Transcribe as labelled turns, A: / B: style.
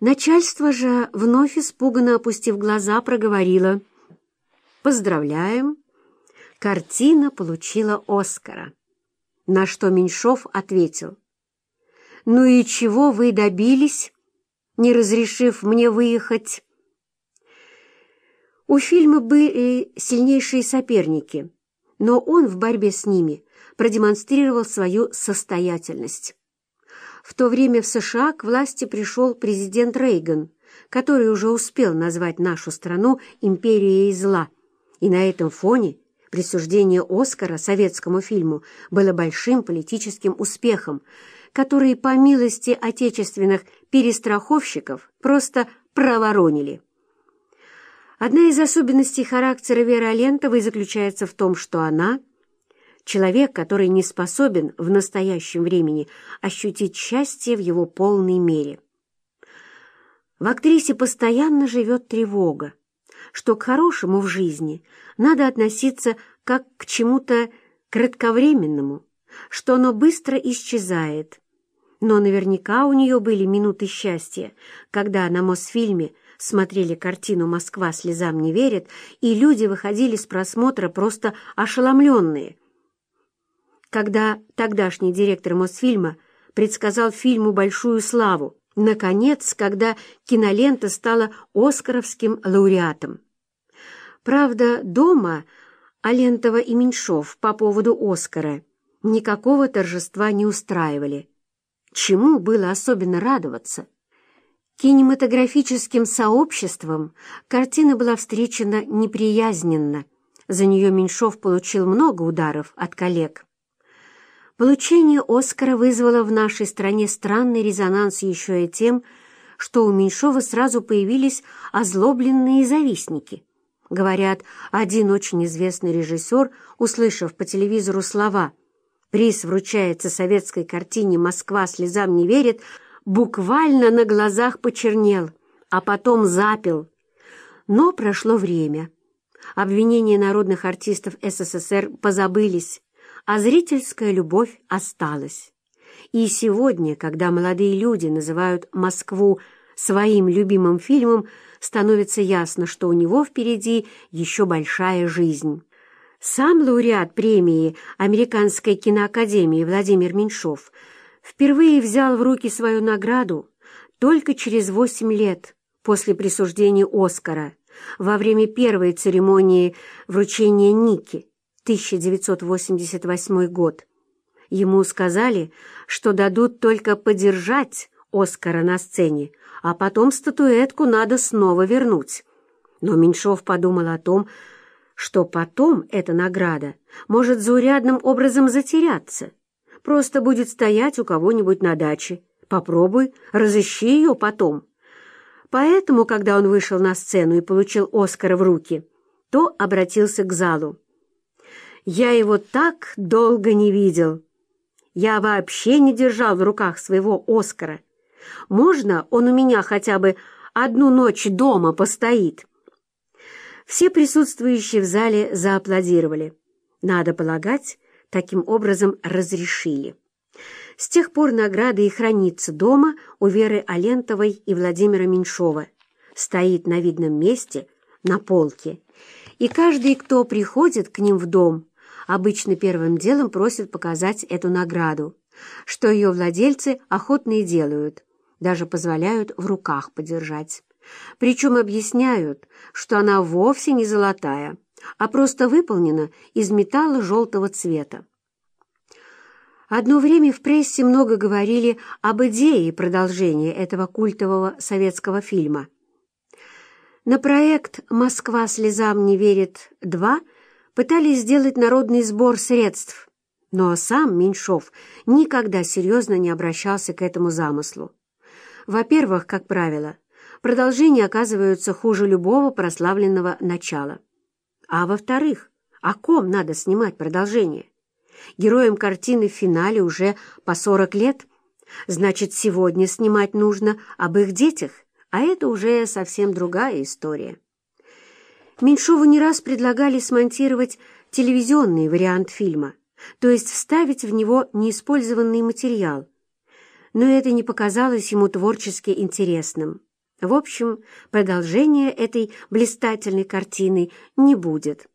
A: Начальство же, вновь испуганно опустив глаза, проговорило «Поздравляем! Картина получила Оскара». На что Меньшов ответил «Ну и чего вы добились, не разрешив мне выехать?» У фильма были сильнейшие соперники, но он в борьбе с ними продемонстрировал свою состоятельность. В то время в США к власти пришел президент Рейган, который уже успел назвать нашу страну империей зла, и на этом фоне присуждение Оскара советскому фильму было большим политическим успехом, который, по милости отечественных перестраховщиков, просто проворонили. Одна из особенностей характера Веры Алентовой заключается в том, что она — человек, который не способен в настоящем времени ощутить счастье в его полной мере. В актрисе постоянно живет тревога, что к хорошему в жизни надо относиться как к чему-то кратковременному, что оно быстро исчезает. Но наверняка у нее были минуты счастья, когда на Мосфильме – смотрели картину «Москва слезам не верит», и люди выходили с просмотра просто ошеломленные. Когда тогдашний директор Мосфильма предсказал фильму большую славу, наконец, когда кинолента стала оскаровским лауреатом. Правда, дома Алентова и Меньшов по поводу Оскара никакого торжества не устраивали. Чему было особенно радоваться? Кинематографическим сообществом картина была встречена неприязненно. За нее Меньшов получил много ударов от коллег. Получение «Оскара» вызвало в нашей стране странный резонанс еще и тем, что у Меньшова сразу появились озлобленные завистники. Говорят, один очень известный режиссер, услышав по телевизору слова «Приз вручается советской картине «Москва слезам не верит», буквально на глазах почернел, а потом запил. Но прошло время. Обвинения народных артистов СССР позабылись, а зрительская любовь осталась. И сегодня, когда молодые люди называют Москву своим любимым фильмом, становится ясно, что у него впереди еще большая жизнь. Сам лауреат премии Американской киноакадемии Владимир Меньшов – впервые взял в руки свою награду только через восемь лет после присуждения Оскара во время первой церемонии вручения Ники, 1988 год. Ему сказали, что дадут только подержать Оскара на сцене, а потом статуэтку надо снова вернуть. Но Меньшов подумал о том, что потом эта награда может заурядным образом затеряться, просто будет стоять у кого-нибудь на даче. Попробуй, разыщи ее потом. Поэтому, когда он вышел на сцену и получил Оскара в руки, то обратился к залу. «Я его так долго не видел. Я вообще не держал в руках своего Оскара. Можно он у меня хотя бы одну ночь дома постоит?» Все присутствующие в зале зааплодировали. Надо полагать, таким образом разрешили. С тех пор награда и хранится дома у Веры Алентовой и Владимира Меньшова. Стоит на видном месте, на полке. И каждый, кто приходит к ним в дом, обычно первым делом просит показать эту награду, что ее владельцы охотно и делают, даже позволяют в руках подержать. Причем объясняют, что она вовсе не золотая, а просто выполнена из металла желтого цвета. Одно время в прессе много говорили об идее продолжения этого культового советского фильма. На проект «Москва слезам не верит 2» пытались сделать народный сбор средств, но сам Меньшов никогда серьезно не обращался к этому замыслу. Во-первых, как правило, продолжения оказываются хуже любого прославленного начала. А во-вторых, о ком надо снимать продолжение? Героям картины в финале уже по 40 лет. Значит, сегодня снимать нужно об их детях, а это уже совсем другая история. Меньшову не раз предлагали смонтировать телевизионный вариант фильма, то есть вставить в него неиспользованный материал. но это не показалось ему творчески интересным. В общем, продолжения этой блистательной картины не будет.